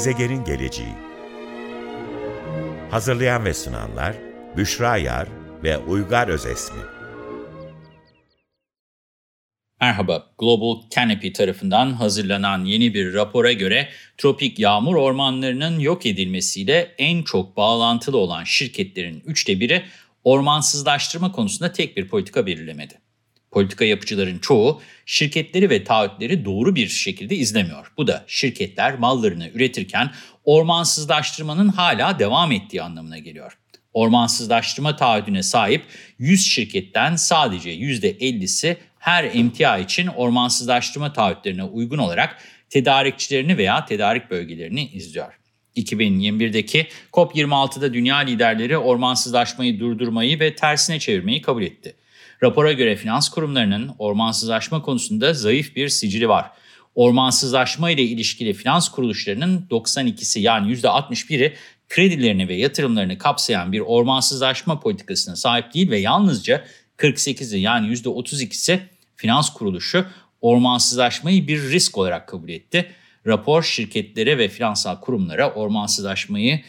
Gezegenin geleceği Hazırlayan ve sunanlar Büşra Yar ve Uygar Özesmi Merhaba, Global Canopy tarafından hazırlanan yeni bir rapora göre tropik yağmur ormanlarının yok edilmesiyle en çok bağlantılı olan şirketlerin üçte biri ormansızlaştırma konusunda tek bir politika belirlemedi. Politika yapıcıların çoğu şirketleri ve taahhütleri doğru bir şekilde izlemiyor. Bu da şirketler mallarını üretirken ormansızlaştırmanın hala devam ettiği anlamına geliyor. Ormansızlaştırma taahhüdüne sahip 100 şirketten sadece %50'si her emtia için ormansızlaştırma taahhütlerine uygun olarak tedarikçilerini veya tedarik bölgelerini izliyor. 2021'deki COP26'da dünya liderleri ormansızlaşmayı durdurmayı ve tersine çevirmeyi kabul etti. Rapora göre finans kurumlarının ormansızlaşma konusunda zayıf bir sicili var. Ormansızlaşma ile ilişkili finans kuruluşlarının 92'si yani %61'i kredilerini ve yatırımlarını kapsayan bir ormansızlaşma politikasına sahip değil ve yalnızca 48'i yani %32'si finans kuruluşu ormansızlaşmayı bir risk olarak kabul etti. Rapor şirketlere ve finansal kurumlara ormansızlaşmayı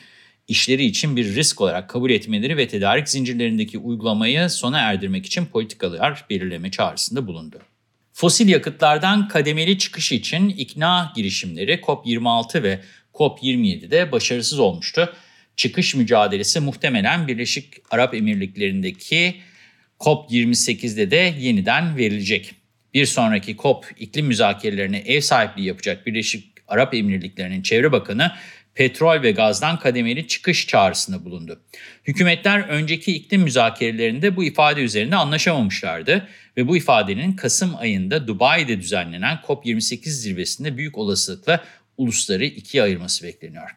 işleri için bir risk olarak kabul etmeleri ve tedarik zincirlerindeki uygulamayı sona erdirmek için politikalar belirleme çağrısında bulundu. Fosil yakıtlardan kademeli çıkış için ikna girişimleri COP26 ve COP27'de başarısız olmuştu. Çıkış mücadelesi muhtemelen Birleşik Arap Emirlikleri'ndeki COP28'de de yeniden verilecek. Bir sonraki COP iklim müzakerelerine ev sahipliği yapacak Birleşik Arap Emirlikleri'nin Çevre Bakanı petrol ve gazdan kademeli çıkış çağrısında bulundu. Hükümetler önceki iklim müzakerelerinde bu ifade üzerinde anlaşamamışlardı ve bu ifadenin Kasım ayında Dubai'de düzenlenen COP28 zirvesinde büyük olasılıkla ulusları ikiye ayırması bekleniyor.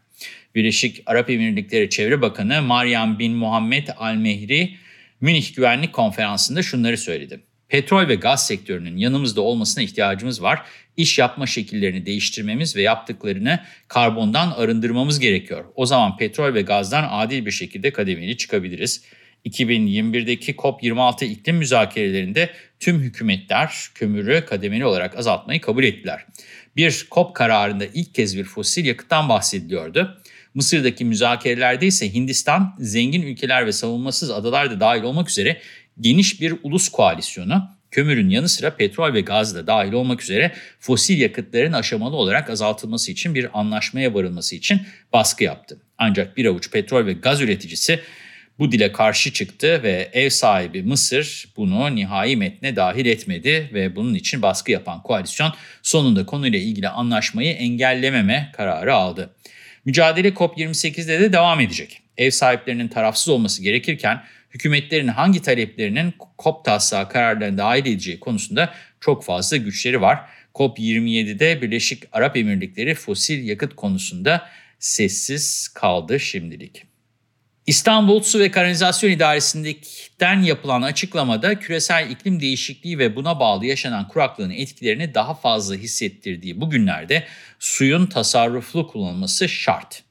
Birleşik Arap Emirlikleri Çevre Bakanı Maryam bin Muhammed Al-Mehri, Münih Güvenlik Konferansı'nda şunları söyledi. Petrol ve gaz sektörünün yanımızda olmasına ihtiyacımız var. İş yapma şekillerini değiştirmemiz ve yaptıklarını karbondan arındırmamız gerekiyor. O zaman petrol ve gazdan adil bir şekilde kademeli çıkabiliriz. 2021'deki COP26 iklim müzakerelerinde tüm hükümetler kömürü kademeli olarak azaltmayı kabul ettiler. Bir COP kararında ilk kez bir fosil yakıttan bahsediliyordu. Mısır'daki müzakerelerde ise Hindistan, zengin ülkeler ve savunmasız adalar da dahil olmak üzere geniş bir ulus koalisyonu, kömürün yanı sıra petrol ve gaz da dahil olmak üzere fosil yakıtların aşamalı olarak azaltılması için bir anlaşmaya varılması için baskı yaptı. Ancak bir avuç petrol ve gaz üreticisi bu dile karşı çıktı ve ev sahibi Mısır bunu nihai metne dahil etmedi ve bunun için baskı yapan koalisyon sonunda konuyla ilgili anlaşmayı engellememe kararı aldı. Mücadele COP28'de de devam edecek. Ev sahiplerinin tarafsız olması gerekirken hükümetlerin hangi taleplerinin COP taslağı kararlarına dahil edeceği konusunda çok fazla güçleri var. COP27'de Birleşik Arap Emirlikleri fosil yakıt konusunda sessiz kaldı şimdilik. İstanbul Su ve Kanalizasyon İdaresi'nden yapılan açıklamada küresel iklim değişikliği ve buna bağlı yaşanan kuraklığın etkilerini daha fazla hissettirdiği bu günlerde suyun tasarruflu kullanılması şart.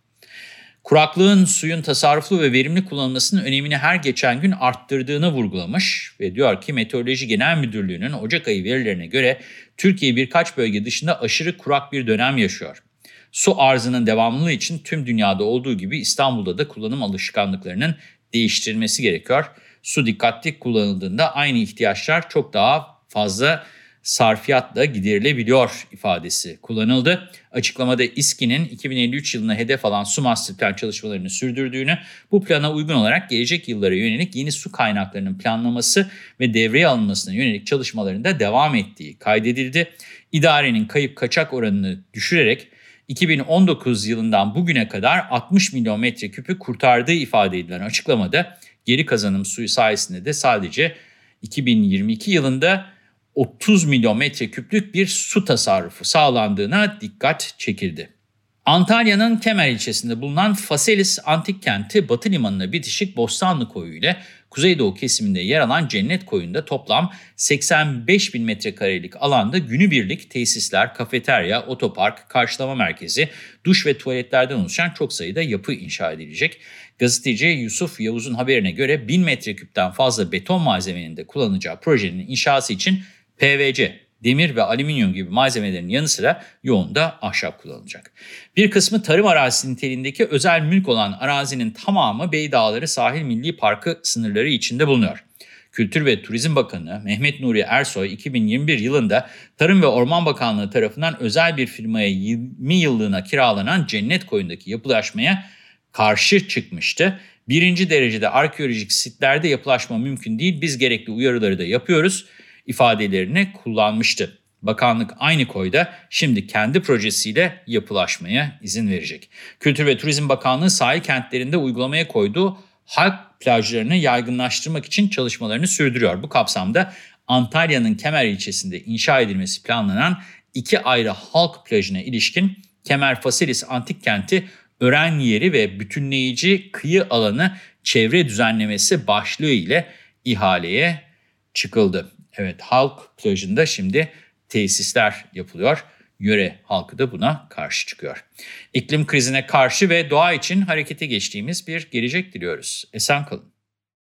Kuraklığın suyun tasarruflu ve verimli kullanılmasının önemini her geçen gün arttırdığını vurgulamış ve diyor ki Meteoroloji Genel Müdürlüğü'nün Ocak ayı verilerine göre Türkiye birkaç bölge dışında aşırı kurak bir dönem yaşıyor. Su arzının devamlılığı için tüm dünyada olduğu gibi İstanbul'da da kullanım alışkanlıklarının değiştirilmesi gerekiyor. Su dikkatli kullanıldığında aynı ihtiyaçlar çok daha fazla sarfiyatla giderilebiliyor ifadesi kullanıldı. Açıklamada İSKİ'nin 2053 yılına hedef alan su master plan çalışmalarını sürdürdüğünü, bu plana uygun olarak gelecek yıllara yönelik yeni su kaynaklarının planlaması ve devreye alınmasına yönelik çalışmalarında devam ettiği kaydedildi. İdarenin kayıp kaçak oranını düşürerek 2019 yılından bugüne kadar 60 milyon metreküpü kurtardığı ifade edilen açıklamada geri kazanım suyu sayesinde de sadece 2022 yılında 30 milyon metreküplük bir su tasarrufu sağlandığına dikkat çekildi. Antalya'nın Kemer ilçesinde bulunan Faselis Antik Kenti Batı Limanı'na bitişik Bostanlı Koyu ile Kuzeydoğu kesiminde yer alan Cennet Koyu'nda toplam 85 bin metrekarelik alanda günübirlik tesisler, kafeterya, otopark, karşılama merkezi, duş ve tuvaletlerden oluşan çok sayıda yapı inşa edilecek. Gazeteci Yusuf Yavuz'un haberine göre 1000 metreküpten fazla beton malzemenin de kullanacağı projenin inşası için PVC demir ve alüminyum gibi malzemelerin yanı sıra yoğun da ahşap kullanılacak. Bir kısmı tarım arazisi niteliğindeki özel mülk olan arazinin tamamı Beydağları Sahil Milli Parkı sınırları içinde bulunuyor. Kültür ve Turizm Bakanı Mehmet Nuri Ersoy 2021 yılında Tarım ve Orman Bakanlığı tarafından özel bir firmaya 20 yıllığına kiralanan Cennet Koyun'daki yapılaşmaya karşı çıkmıştı. Birinci derecede arkeolojik sitlerde yapılaşma mümkün değil, biz gerekli uyarıları da yapıyoruz ifadelerini kullanmıştı. Bakanlık aynı koyda şimdi kendi projesiyle yapılaşmaya izin verecek. Kültür ve Turizm Bakanlığı sahil kentlerinde uygulamaya koyduğu halk plajlarını yaygınlaştırmak için çalışmalarını sürdürüyor. Bu kapsamda Antalya'nın Kemer ilçesinde inşa edilmesi planlanan iki ayrı halk plajına ilişkin Kemer Fasilis Antik Kenti öğren yeri ve bütünleyici kıyı alanı çevre düzenlemesi başlığı ile ihaleye çıkıldı. Evet halk plajında şimdi tesisler yapılıyor. Yöre halkı da buna karşı çıkıyor. İklim krizine karşı ve doğa için harekete geçtiğimiz bir gelecek diliyoruz. Esen kalın.